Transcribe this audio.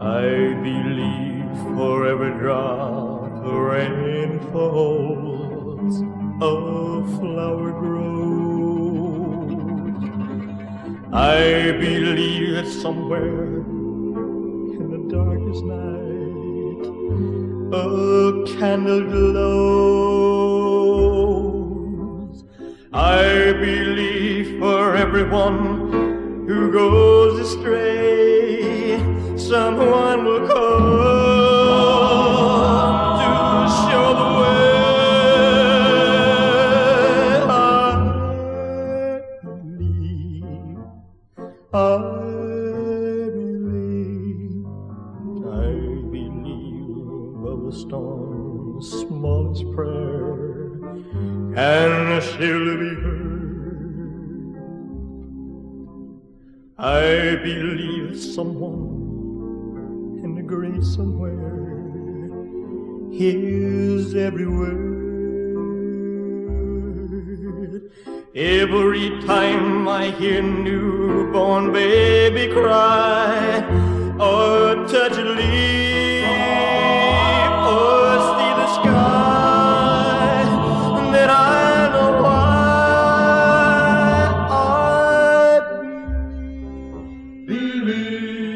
I believe for every drop rain falls, a flower grows. I believe that somewhere in the darkest night a candle glows. I believe for everyone who goes astray, someone will come to show the way. I believe, I believe, I believe of a storm's smallest prayer, and she'll be heard. I believe someone lingering somewhere, his every word. Every time I hear newborn baby cry, or touch a leaf, or see the sky, then I know why I believe.